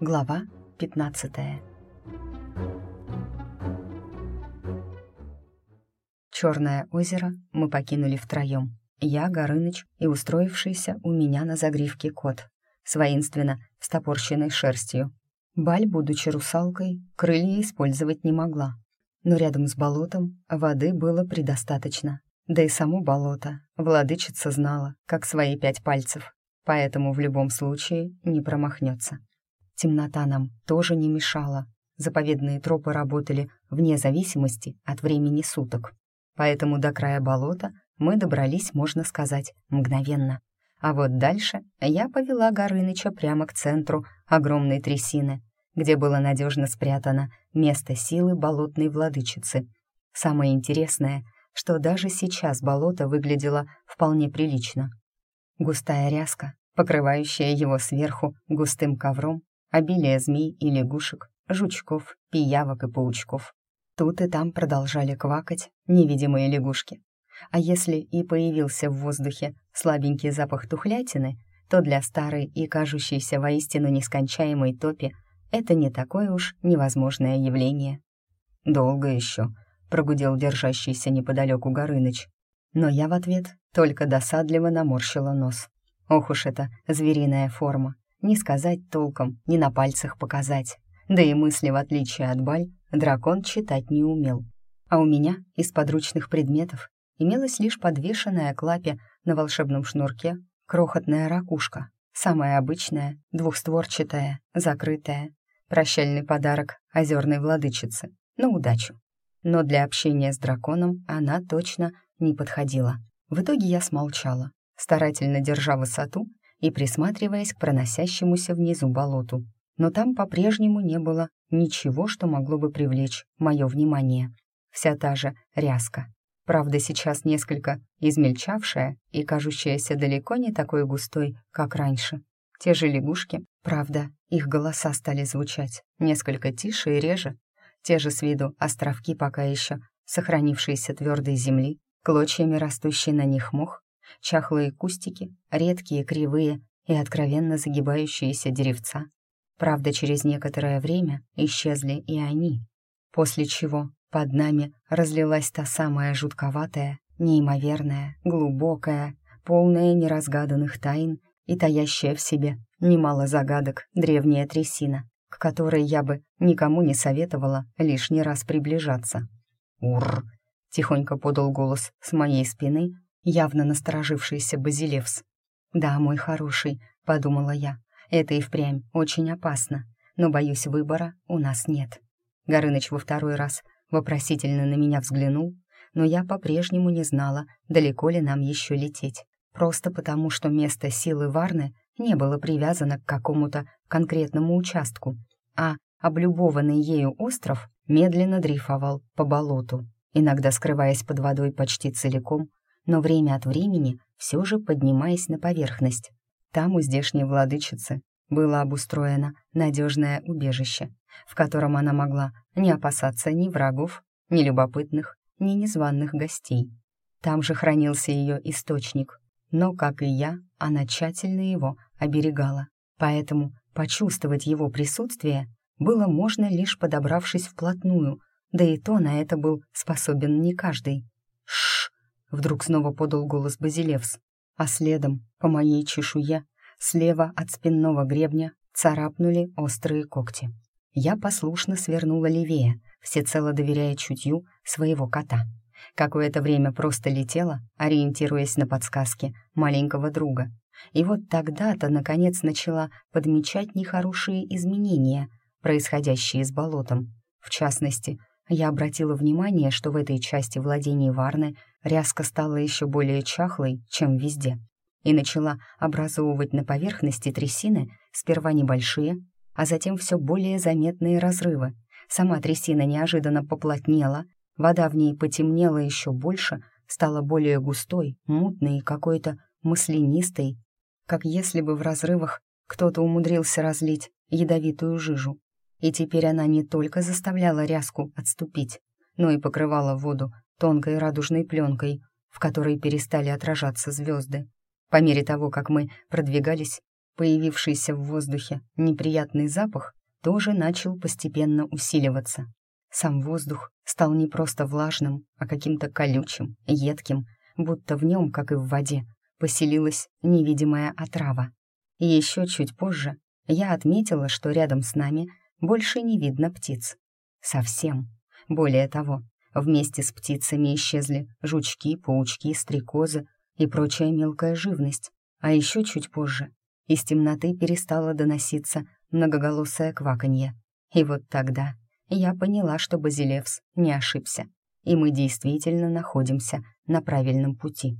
Глава 15 Черное озеро мы покинули втроем. Я, Горыныч и устроившийся у меня на загривке кот, с воинственно стопорщенной шерстью. Баль, будучи русалкой, крылья использовать не могла. Но рядом с болотом воды было предостаточно. Да и само болото владычица знала, как свои пять пальцев, поэтому в любом случае не промахнется. Темнота нам тоже не мешала. Заповедные тропы работали вне зависимости от времени суток. Поэтому до края болота мы добрались, можно сказать, мгновенно. А вот дальше я повела Горыныча прямо к центру огромной трясины, где было надежно спрятано место силы болотной владычицы. Самое интересное, что даже сейчас болото выглядело вполне прилично. Густая ряска, покрывающая его сверху густым ковром, обилие змей и лягушек, жучков, пиявок и паучков. Тут и там продолжали квакать невидимые лягушки. А если и появился в воздухе слабенький запах тухлятины, то для старой и кажущейся воистину нескончаемой топи это не такое уж невозможное явление. «Долго еще», — прогудел держащийся неподалеку Горыныч. Но я в ответ только досадливо наморщила нос. Ох уж эта звериная форма. Не сказать толком, не на пальцах показать. Да и мысли, в отличие от Баль, дракон читать не умел. А у меня из подручных предметов имелась лишь подвешенная к лапе на волшебном шнурке крохотная ракушка, самая обычная, двухстворчатая, закрытая, прощальный подарок озерной владычицы, на удачу. Но для общения с драконом она точно не подходила. В итоге я смолчала, старательно держа высоту и присматриваясь к проносящемуся внизу болоту. Но там по-прежнему не было ничего, что могло бы привлечь мое внимание. Вся та же ряска. Правда, сейчас несколько измельчавшая и кажущаяся далеко не такой густой, как раньше. Те же лягушки, правда, их голоса стали звучать несколько тише и реже. Те же с виду островки пока еще сохранившиеся твердой земли, клочьями растущий на них мох, чахлые кустики, редкие, кривые и откровенно загибающиеся деревца. Правда, через некоторое время исчезли и они, после чего под нами разлилась та самая жутковатая, неимоверная, глубокая, полная неразгаданных тайн и таящая в себе немало загадок древняя трясина, к которой я бы никому не советовала лишний раз приближаться. «Ур!» — тихонько подал голос с моей спины явно насторожившийся Базилевс. «Да, мой хороший», — подумала я, — «это и впрямь очень опасно, но, боюсь, выбора у нас нет». Горыныч во второй раз вопросительно на меня взглянул, но я по-прежнему не знала, далеко ли нам еще лететь, просто потому что место силы Варны не было привязано к какому-то конкретному участку, а облюбованный ею остров медленно дрейфовал по болоту, иногда скрываясь под водой почти целиком, но время от времени все же поднимаясь на поверхность. Там у здешней владычицы было обустроено надежное убежище, в котором она могла не опасаться ни врагов, ни любопытных, ни незваных гостей. Там же хранился ее источник, но, как и я, она тщательно его оберегала, поэтому почувствовать его присутствие было можно лишь подобравшись вплотную, да и то на это был способен не каждый. Шш! Вдруг снова подал голос Базилевс, а следом, по моей чешуе, слева от спинного гребня царапнули острые когти. Я послушно свернула левее, всецело доверяя чутью своего кота. Какое-то время просто летела, ориентируясь на подсказки маленького друга. И вот тогда-то, наконец, начала подмечать нехорошие изменения, происходящие с болотом. В частности, я обратила внимание, что в этой части владений Варны ряска стала еще более чахлой, чем везде, и начала образовывать на поверхности трясины сперва небольшие, а затем все более заметные разрывы. Сама трясина неожиданно поплотнела, вода в ней потемнела еще больше, стала более густой, мутной и какой-то маслянистой, как если бы в разрывах кто-то умудрился разлить ядовитую жижу и теперь она не только заставляла ряску отступить, но и покрывала воду тонкой радужной пленкой, в которой перестали отражаться звезды. По мере того, как мы продвигались, появившийся в воздухе неприятный запах тоже начал постепенно усиливаться. Сам воздух стал не просто влажным, а каким-то колючим, едким, будто в нем, как и в воде, поселилась невидимая отрава. Еще чуть позже я отметила, что рядом с нами больше не видно птиц. Совсем. Более того, вместе с птицами исчезли жучки, паучки, стрекозы и прочая мелкая живность. А еще чуть позже из темноты перестало доноситься многоголосое кваканье. И вот тогда я поняла, что Базилевс не ошибся, и мы действительно находимся на правильном пути.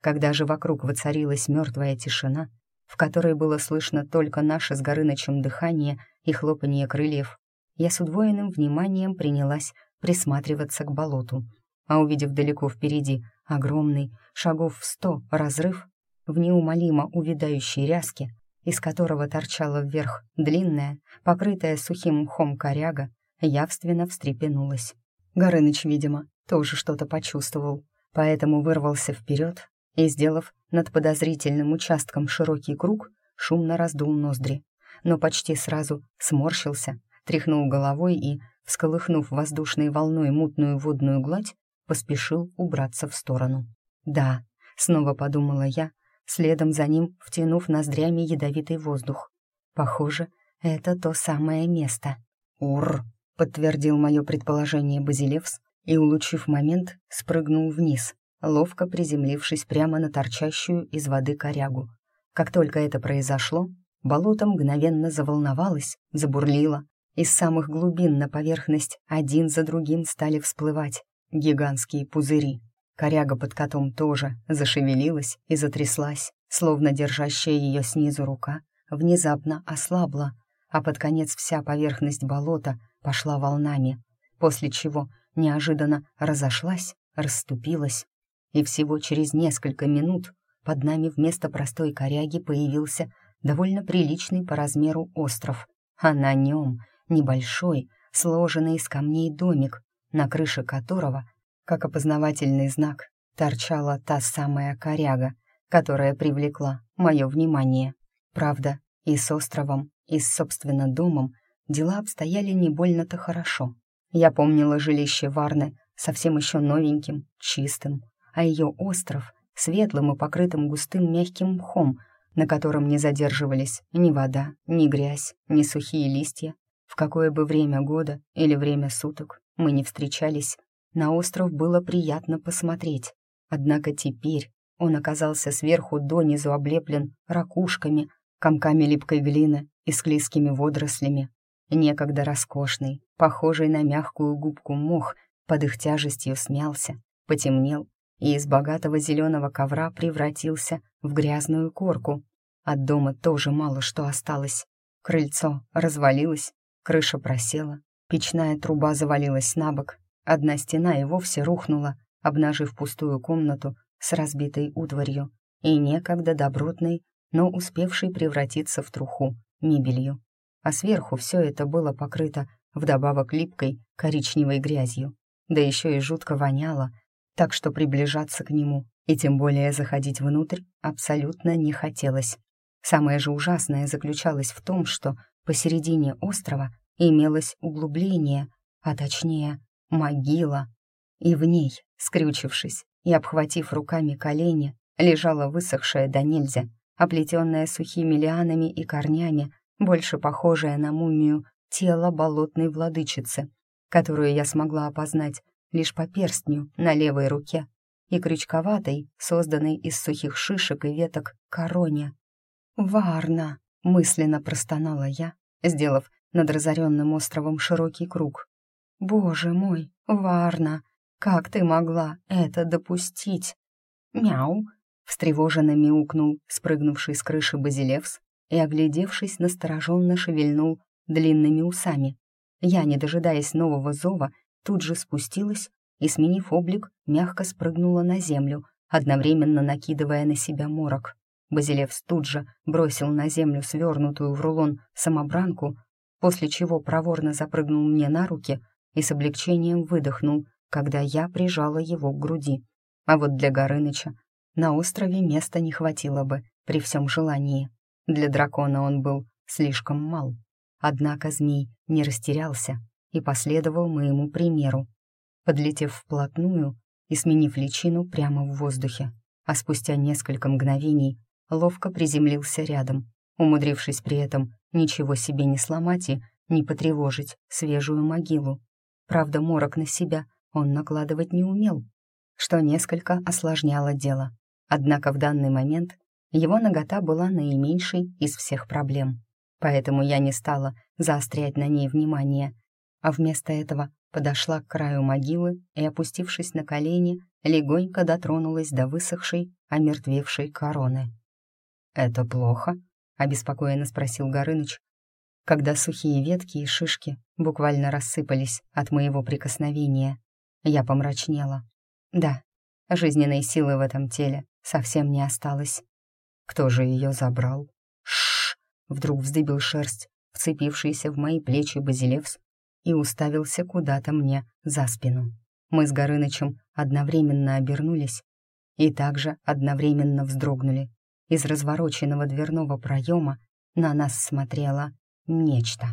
Когда же вокруг воцарилась мертвая тишина, в которой было слышно только наше с Горынычем дыхание и хлопанье крыльев, я с удвоенным вниманием принялась присматриваться к болоту, а увидев далеко впереди огромный, шагов в сто, разрыв, в неумолимо увядающей ряске, из которого торчала вверх длинная, покрытая сухим мхом коряга, явственно встрепенулась. Горыныч, видимо, тоже что-то почувствовал, поэтому вырвался вперед и, сделав над подозрительным участком широкий круг, шумно раздул ноздри, но почти сразу сморщился, тряхнул головой и, всколыхнув воздушной волной мутную водную гладь, поспешил убраться в сторону. «Да», — снова подумала я, следом за ним втянув ноздрями ядовитый воздух. «Похоже, это то самое место». «Ур!» — подтвердил мое предположение Базилевс и, улучив момент, спрыгнул вниз, ловко приземлившись прямо на торчащую из воды корягу. Как только это произошло, болото мгновенно заволновалось, забурлило. Из самых глубин на поверхность один за другим стали всплывать гигантские пузыри. Коряга под котом тоже зашевелилась и затряслась, словно держащая ее снизу рука внезапно ослабла, а под конец вся поверхность болота пошла волнами, после чего неожиданно разошлась, расступилась и всего через несколько минут под нами вместо простой коряги появился довольно приличный по размеру остров, а на нем небольшой, сложенный из камней домик, на крыше которого, как опознавательный знак, торчала та самая коряга, которая привлекла мое внимание. Правда, и с островом, и с, собственно, домом дела обстояли не больно-то хорошо. Я помнила жилище Варны совсем еще новеньким, чистым, а ее остров — светлым и покрытым густым мягким мхом, на котором не задерживались ни вода, ни грязь, ни сухие листья. В какое бы время года или время суток мы не встречались, на остров было приятно посмотреть. Однако теперь он оказался сверху донизу облеплен ракушками, комками липкой глины и склизкими водорослями. Некогда роскошный, похожий на мягкую губку мох, под их тяжестью смялся, потемнел и из богатого зеленого ковра превратился в грязную корку. От дома тоже мало что осталось. Крыльцо развалилось, крыша просела, печная труба завалилась на бок, одна стена и вовсе рухнула, обнажив пустую комнату с разбитой утварью и некогда добротной, но успевшей превратиться в труху, мебелью. А сверху все это было покрыто вдобавок липкой коричневой грязью, да еще и жутко воняло, так что приближаться к нему и тем более заходить внутрь абсолютно не хотелось. Самое же ужасное заключалось в том, что посередине острова имелось углубление, а точнее могила, и в ней, скрючившись и обхватив руками колени, лежала высохшая до нельзя, оплетенная сухими лианами и корнями, больше похожая на мумию тело болотной владычицы, которую я смогла опознать лишь по перстню на левой руке и крючковатой, созданной из сухих шишек и веток, короне. «Варна!» — мысленно простонала я, сделав над разоренным островом широкий круг. «Боже мой, Варна! Как ты могла это допустить?» «Мяу!» — встревоженно мяукнул спрыгнувший с крыши Базилевс и, оглядевшись, настороженно шевельнул длинными усами. Я, не дожидаясь нового зова, тут же спустилась и, сменив облик, мягко спрыгнула на землю, одновременно накидывая на себя морок. Базилевс тут же бросил на землю свернутую в рулон самобранку, после чего проворно запрыгнул мне на руки и с облегчением выдохнул, когда я прижала его к груди. А вот для Горыныча на острове места не хватило бы при всем желании. Для дракона он был слишком мал. Однако змей не растерялся и последовал моему примеру, подлетев вплотную и сменив личину прямо в воздухе, а спустя несколько мгновений ловко приземлился рядом, умудрившись при этом ничего себе не сломать и не потревожить свежую могилу. Правда, морок на себя он накладывать не умел, что несколько осложняло дело. Однако в данный момент его нагота была наименьшей из всех проблем. Поэтому я не стала заострять на ней внимание, а вместо этого подошла к краю могилы и, опустившись на колени, легонько дотронулась до высохшей, омертвевшей короны. «Это плохо?» — обеспокоенно спросил Горыныч, когда сухие ветки и шишки буквально рассыпались от моего прикосновения. Я помрачнела. Да, жизненной силы в этом теле совсем не осталось. Кто же ее забрал? Шш! Вдруг вздыбил шерсть, вцепившийся в мои плечи Базилевс, и уставился куда-то мне за спину. Мы с Горынычем одновременно обернулись и также одновременно вздрогнули. Из развороченного дверного проема на нас смотрело нечто.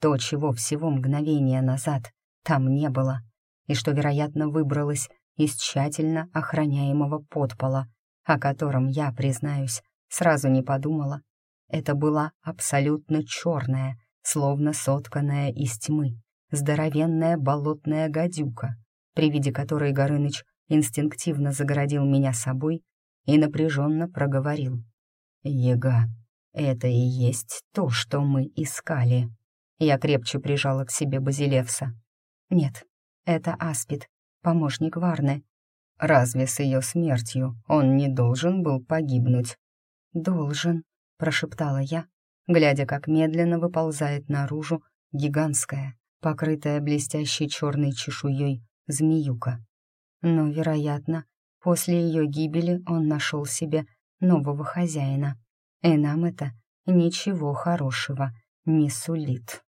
То, чего всего мгновение назад там не было, и что, вероятно, выбралось из тщательно охраняемого подпола, о котором я, признаюсь, сразу не подумала. Это была абсолютно черная, словно сотканная из тьмы, здоровенная болотная гадюка, при виде которой Горыныч инстинктивно загородил меня собой и напряженно проговорил. «Ега, это и есть то, что мы искали». Я крепче прижала к себе Базилевса. «Нет, это Аспид, помощник Варны. Разве с ее смертью он не должен был погибнуть? «Должен», — прошептала я, глядя, как медленно выползает наружу гигантская, покрытая блестящей черной чешуей змеюка. Но, вероятно, после ее гибели он нашел себе нового хозяина, и нам это ничего хорошего не сулит.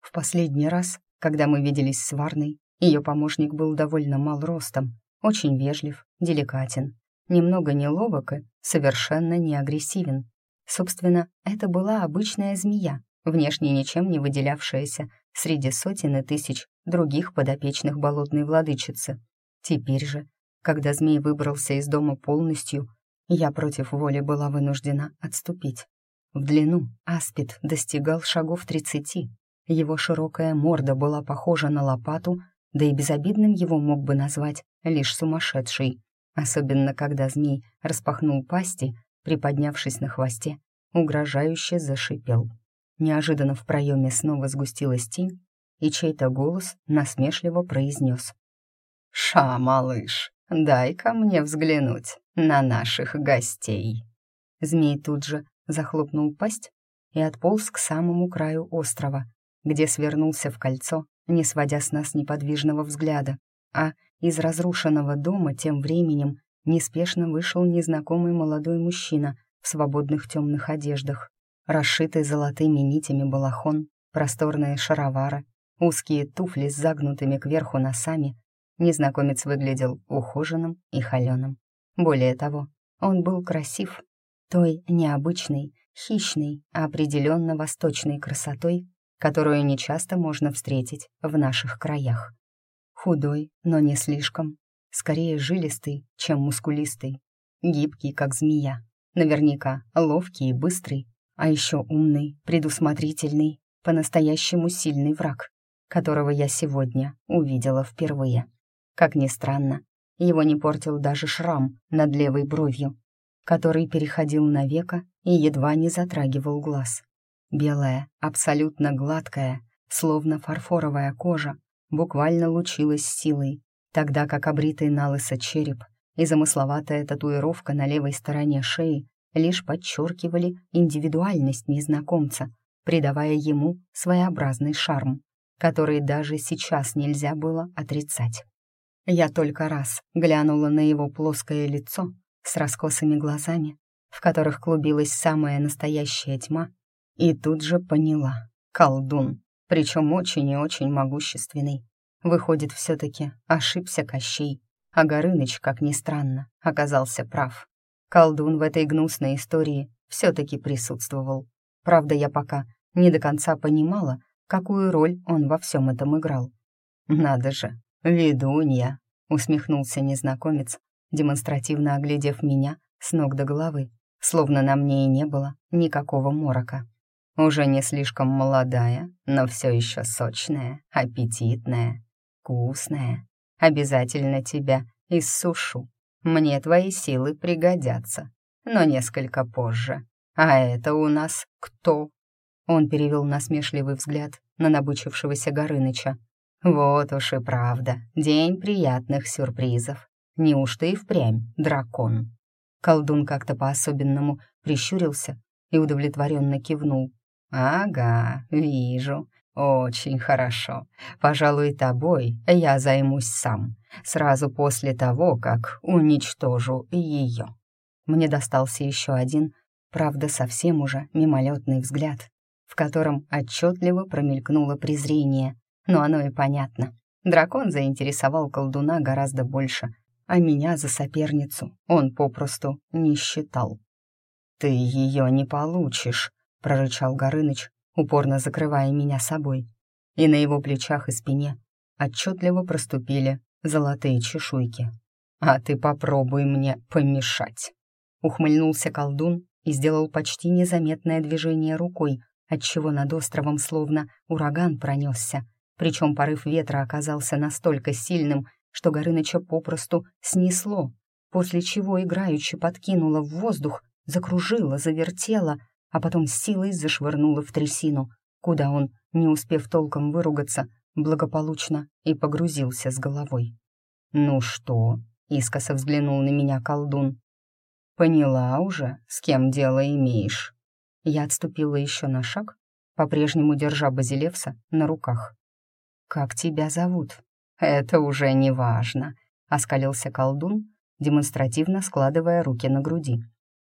В последний раз, когда мы виделись с Варной, ее помощник был довольно мал ростом, очень вежлив, деликатен, немного неловок и совершенно не агрессивен. Собственно, это была обычная змея, внешне ничем не выделявшаяся среди сотен и тысяч других подопечных болотной владычицы. Теперь же, когда змей выбрался из дома полностью, я против воли была вынуждена отступить. В длину аспид достигал шагов тридцати, его широкая морда была похожа на лопату, да и безобидным его мог бы назвать лишь сумасшедший, особенно когда змей распахнул пасти, приподнявшись на хвосте, угрожающе зашипел. Неожиданно в проеме снова сгустилась тень, и чей-то голос насмешливо произнес. «Ша, малыш, дай-ка мне взглянуть на наших гостей». Змей тут же захлопнул пасть и отполз к самому краю острова, где свернулся в кольцо, не сводя с нас неподвижного взгляда, а из разрушенного дома тем временем неспешно вышел незнакомый молодой мужчина в свободных темных одеждах, расшитый золотыми нитями балахон, просторные шаровары, узкие туфли с загнутыми кверху носами. Незнакомец выглядел ухоженным и холеным. Более того, он был красив, той необычной, хищной, а определенно восточной красотой, которую нечасто можно встретить в наших краях. Худой, но не слишком, скорее жилистый, чем мускулистый, гибкий, как змея, наверняка ловкий и быстрый, а еще умный, предусмотрительный, по-настоящему сильный враг, которого я сегодня увидела впервые. Как ни странно, его не портил даже шрам над левой бровью, который переходил на века и едва не затрагивал глаз. Белая, абсолютно гладкая, словно фарфоровая кожа, буквально лучилась силой, тогда как обритый налысо череп и замысловатая татуировка на левой стороне шеи лишь подчеркивали индивидуальность незнакомца, придавая ему своеобразный шарм, который даже сейчас нельзя было отрицать. Я только раз глянула на его плоское лицо с раскосыми глазами, в которых клубилась самая настоящая тьма, и тут же поняла. Колдун, причем очень и очень могущественный. Выходит, все-таки ошибся Кощей, а Горыныч, как ни странно, оказался прав. Колдун в этой гнусной истории все-таки присутствовал. Правда, я пока не до конца понимала, какую роль он во всем этом играл. «Надо же, ведунья!» — усмехнулся незнакомец, демонстративно оглядев меня с ног до головы, словно на мне и не было никакого морока. Уже не слишком молодая, но все еще сочная, аппетитная, вкусная. Обязательно тебя иссушу. Мне твои силы пригодятся, но несколько позже. А это у нас кто? Он перевел насмешливый взгляд на набычившегося Горыныча. Вот уж и правда, день приятных сюрпризов. Неужто и впрямь дракон? Колдун как-то по-особенному прищурился и удовлетворенно кивнул. «Ага, вижу. Очень хорошо. Пожалуй, тобой я займусь сам, сразу после того, как уничтожу ее». Мне достался еще один, правда, совсем уже мимолетный взгляд, в котором отчетливо промелькнуло презрение. Но оно и понятно. Дракон заинтересовал колдуна гораздо больше, а меня за соперницу он попросту не считал. «Ты ее не получишь», — прорычал Горыныч, упорно закрывая меня собой. И на его плечах и спине отчетливо проступили золотые чешуйки. «А ты попробуй мне помешать!» Ухмыльнулся колдун и сделал почти незаметное движение рукой, отчего над островом словно ураган пронесся, причем порыв ветра оказался настолько сильным, что Горыныча попросту снесло, после чего играючи подкинула в воздух, закружила, завертела, а потом силой зашвырнула в трясину, куда он, не успев толком выругаться, благополучно и погрузился с головой. «Ну что?» — искоса взглянул на меня колдун. «Поняла уже, с кем дело имеешь?» Я отступила еще на шаг, по-прежнему держа Базилевса на руках. «Как тебя зовут?» «Это уже не важно», — оскалился колдун, демонстративно складывая руки на груди.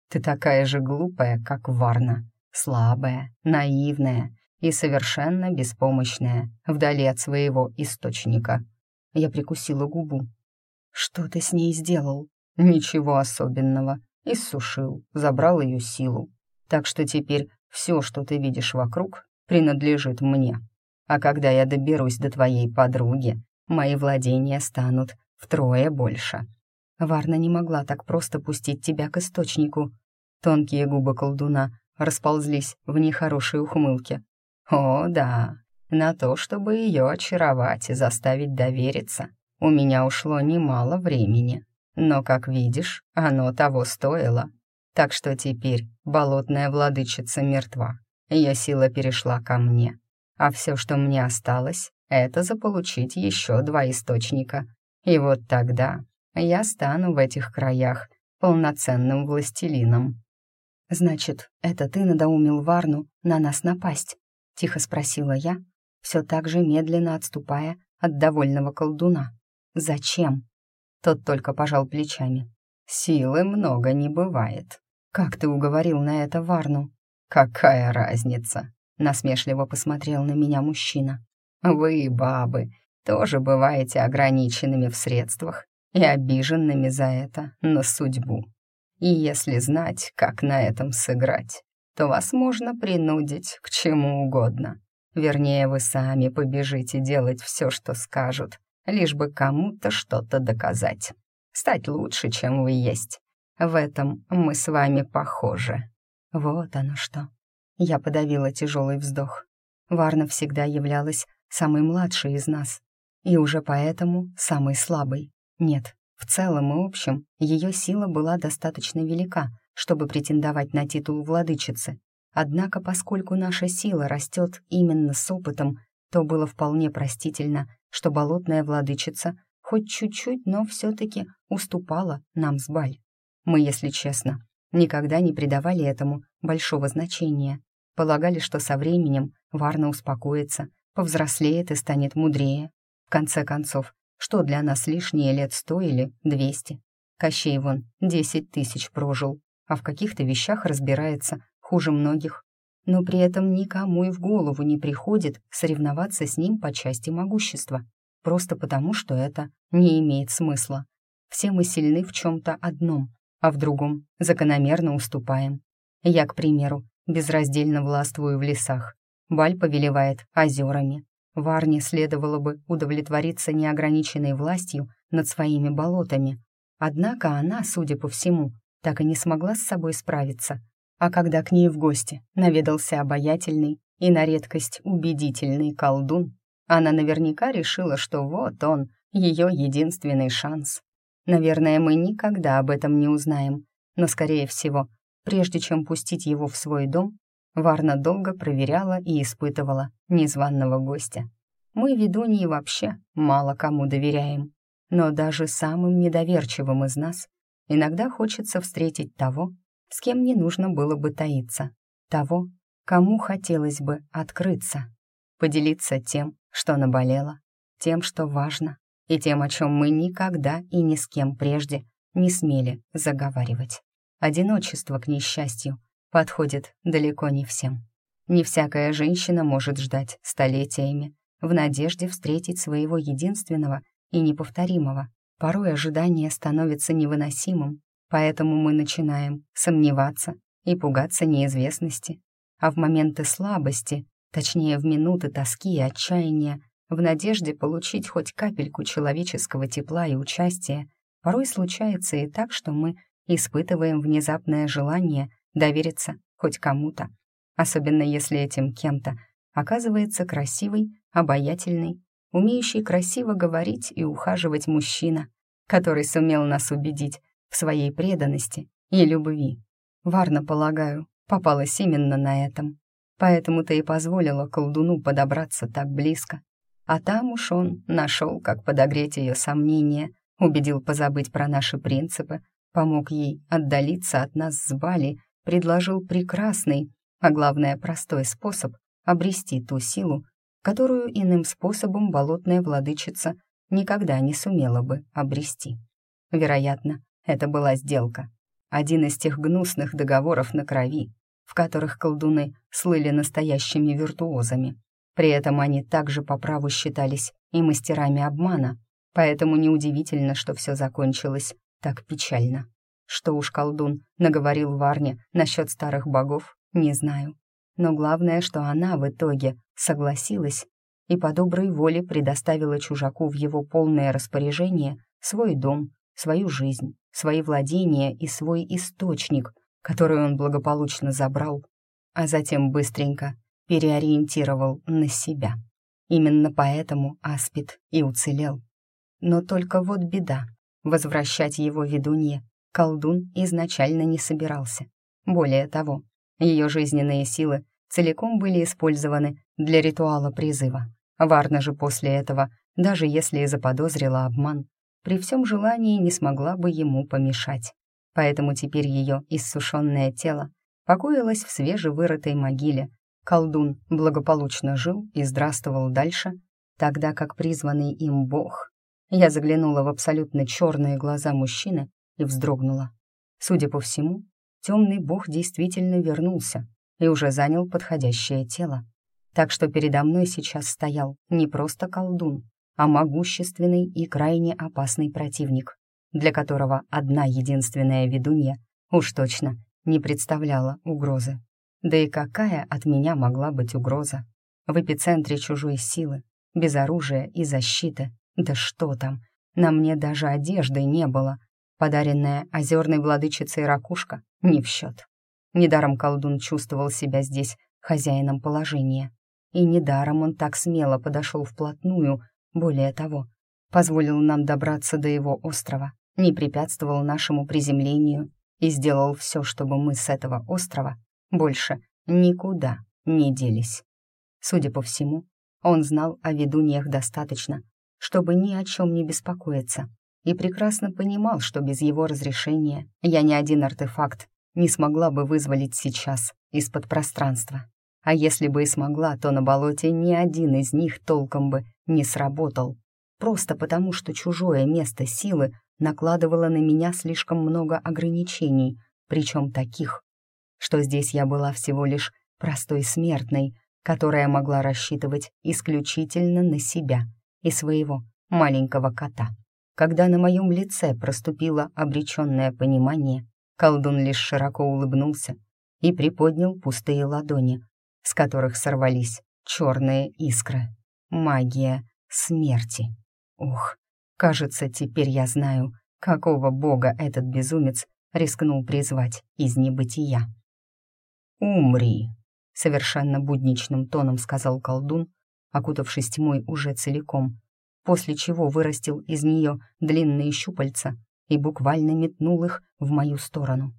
«Ты такая же глупая, как Варна, слабая, наивная и совершенно беспомощная, вдали от своего источника». Я прикусила губу. «Что ты с ней сделал?» «Ничего особенного. Иссушил, забрал ее силу. Так что теперь все, что ты видишь вокруг, принадлежит мне. А когда я доберусь до твоей подруги, мои владения станут втрое больше. Варна не могла так просто пустить тебя к источнику. Тонкие губы колдуна расползлись в нехорошей ухмылке. О, да, на то, чтобы ее очаровать и заставить довериться, у меня ушло немало времени. Но, как видишь, оно того стоило. Так что теперь болотная владычица мертва. Ее сила перешла ко мне. А все, что мне осталось, это заполучить еще два источника. И вот тогда я стану в этих краях полноценным властелином. «Значит, это ты надоумил Варну на нас напасть?» — тихо спросила я, все так же медленно отступая от довольного колдуна. «Зачем?» Тот только пожал плечами. «Силы много не бывает. Как ты уговорил на это Варну?» «Какая разница?» — насмешливо посмотрел на меня мужчина. Вы, бабы, тоже бываете ограниченными в средствах и обиженными за это на судьбу. И если знать, как на этом сыграть, то вас можно принудить к чему угодно. Вернее, вы сами побежите делать все, что скажут, лишь бы кому-то что-то доказать. Стать лучше, чем вы есть. В этом мы с вами похожи. Вот оно что. Я подавила тяжелый вздох. Варна всегда являлась самый младший из нас, и уже поэтому самый слабый. Нет, в целом и общем ее сила была достаточно велика, чтобы претендовать на титул владычицы. Однако, поскольку наша сила растет именно с опытом, то было вполне простительно, что болотная владычица хоть чуть-чуть, но все-таки уступала нам с Баль. Мы, если честно, никогда не придавали этому большого значения. Полагали, что со временем Варна успокоится, повзрослеет и станет мудрее. В конце концов, что для нас лишние лет сто или двести? Кощей вон десять тысяч прожил, а в каких-то вещах разбирается хуже многих. Но при этом никому и в голову не приходит соревноваться с ним по части могущества, просто потому что это не имеет смысла. все мы сильны в чем-то одном, а в другом закономерно уступаем. Я, к примеру, безраздельно властвую в лесах. Баль повелевает озерами. Варне следовало бы удовлетвориться неограниченной властью над своими болотами. Однако она, судя по всему, так и не смогла с собой справиться. А когда к ней в гости наведался обаятельный и на редкость убедительный колдун, она наверняка решила, что вот он, ее единственный шанс. Наверное, мы никогда об этом не узнаем, но, скорее всего, прежде чем пустить его в свой дом, Варна долго проверяла и испытывала незваного гостя. Мы, ведуньи, вообще мало кому доверяем, но даже самым недоверчивым из нас иногда хочется встретить того, с кем не нужно было бы таиться, того, кому хотелось бы открыться, поделиться тем, что наболело, тем, что важно, и тем, о чем мы никогда и ни с кем прежде не смели заговаривать. Одиночество, к несчастью, подходит далеко не всем. Не всякая женщина может ждать столетиями в надежде встретить своего единственного и неповторимого. Порой ожидание становится невыносимым, поэтому мы начинаем сомневаться и пугаться неизвестности. А в моменты слабости точнее в минуты тоски и отчаяния, в надежде получить хоть капельку человеческого тепла и участия, порой случается и так, что мы испытываем внезапное желание довериться хоть кому-то, особенно если этим кем-то оказывается красивый, обаятельный, умеющий красиво говорить и ухаживать мужчина, который сумел нас убедить в своей преданности и любви. Варна, полагаю, попалась именно на этом. Поэтому-то и позволила колдуну подобраться так близко. А там уж он нашел, как подогреть ее сомнения, убедил позабыть про наши принципы, помог ей отдалиться от нас с Бали, предложил прекрасный, а главное простой способ обрести ту силу, которую иным способом болотная владычица никогда не сумела бы обрести. Вероятно, это была сделка. Один из тех гнусных договоров на крови, в которых колдуны слыли настоящими виртуозами. При этом они также по праву считались и мастерами обмана, поэтому неудивительно, что все закончилось так печально. Что уж колдун наговорил Варне насчет старых богов, не знаю. Но главное, что она в итоге согласилась и по доброй воле предоставила чужаку в его полное распоряжение свой дом, свою жизнь, свои владения и свой источник, которую он благополучно забрал, а затем быстренько переориентировал на себя. Именно поэтому Аспид и уцелел. Но только вот беда. Возвращать его ведунье колдун изначально не собирался. Более того, ее жизненные силы целиком были использованы для ритуала призыва. Варна же после этого, даже если и заподозрила обман, при всем желании не смогла бы ему помешать поэтому теперь ее иссушенное тело покоилось в свежевырытой могиле. Колдун благополучно жил и здравствовал дальше, тогда как призванный им бог. Я заглянула в абсолютно черные глаза мужчины и вздрогнула. Судя по всему, темный бог действительно вернулся и уже занял подходящее тело. Так что передо мной сейчас стоял не просто колдун, а могущественный и крайне опасный противник для которого одна единственная ведунья уж точно не представляла угрозы. Да и какая от меня могла быть угроза? В эпицентре чужой силы, без оружия и защиты. Да что там, на мне даже одежды не было. Подаренная озерной владычицей ракушка не в счет. Недаром колдун чувствовал себя здесь хозяином положения. И недаром он так смело подошел вплотную, более того, позволил нам добраться до его острова не препятствовал нашему приземлению и сделал все, чтобы мы с этого острова больше никуда не делись. Судя по всему, он знал о ведуньях достаточно, чтобы ни о чем не беспокоиться, и прекрасно понимал, что без его разрешения я ни один артефакт не смогла бы вызволить сейчас из-под пространства. А если бы и смогла, то на болоте ни один из них толком бы не сработал. Просто потому, что чужое место силы накладывала на меня слишком много ограничений, причем таких, что здесь я была всего лишь простой смертной, которая могла рассчитывать исключительно на себя и своего маленького кота, Когда на моем лице проступило обреченное понимание, колдун лишь широко улыбнулся и приподнял пустые ладони, с которых сорвались черные искры. Магия смерти. Ух, кажется, теперь я знаю, какого бога этот безумец рискнул призвать из небытия. «Умри!» — совершенно будничным тоном сказал колдун, окутавшись тьмой уже целиком, после чего вырастил из нее длинные щупальца и буквально метнул их в мою сторону.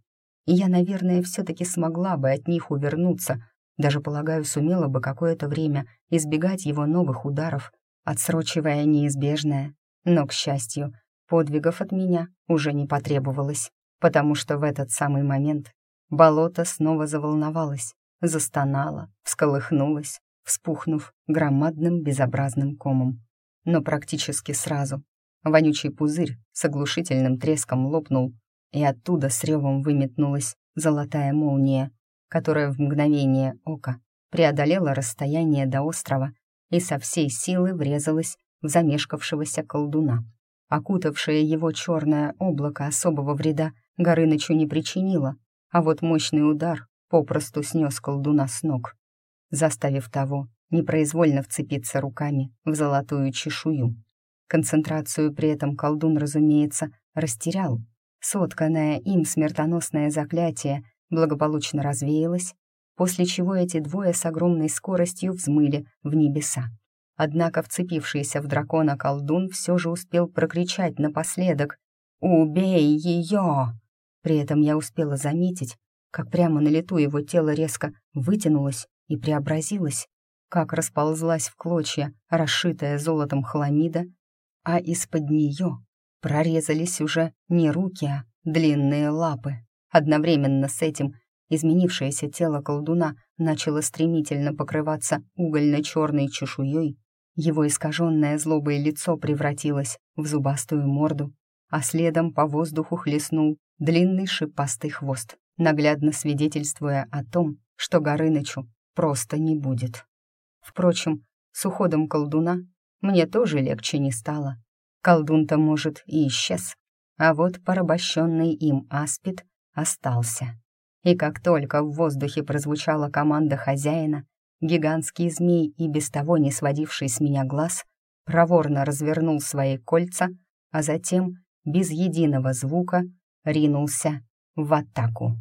И я, наверное, все-таки смогла бы от них увернуться, даже, полагаю, сумела бы какое-то время избегать его новых ударов, отсрочивая неизбежное. Но, к счастью, подвигов от меня уже не потребовалось, потому что в этот самый момент болото снова заволновалось, застонало, всколыхнулось, вспухнув громадным безобразным комом. Но практически сразу вонючий пузырь с оглушительным треском лопнул, и оттуда с ревом выметнулась золотая молния, которая в мгновение ока преодолела расстояние до острова и со всей силы врезалась в замешкавшегося колдуна. Окутавшее его черное облако особого вреда Горынычу не причинило, а вот мощный удар попросту снес колдуна с ног, заставив того непроизвольно вцепиться руками в золотую чешую. Концентрацию при этом колдун, разумеется, растерял. Сотканное им смертоносное заклятие благополучно развеялось, после чего эти двое с огромной скоростью взмыли в небеса. Однако вцепившийся в дракона колдун все же успел прокричать напоследок «Убей ее!». При этом я успела заметить, как прямо на лету его тело резко вытянулось и преобразилось, как расползлась в клочья расшитая золотом хламида, а из-под нее прорезались уже не руки, а длинные лапы. Одновременно с этим изменившееся тело колдуна начало стремительно покрываться угольно-черной чешуей, его искаженное злобое лицо превратилось в зубастую морду, а следом по воздуху хлестнул длинный шипастый хвост, наглядно свидетельствуя о том, что Горынычу просто не будет. Впрочем, с уходом колдуна мне тоже легче не стало. Колдун-то, может, и исчез, а вот порабощенный им аспид остался. И как только в воздухе прозвучала команда хозяина, гигантский змей и без того не сводивший с меня глаз проворно развернул свои кольца, а затем, без единого звука, ринулся в атаку.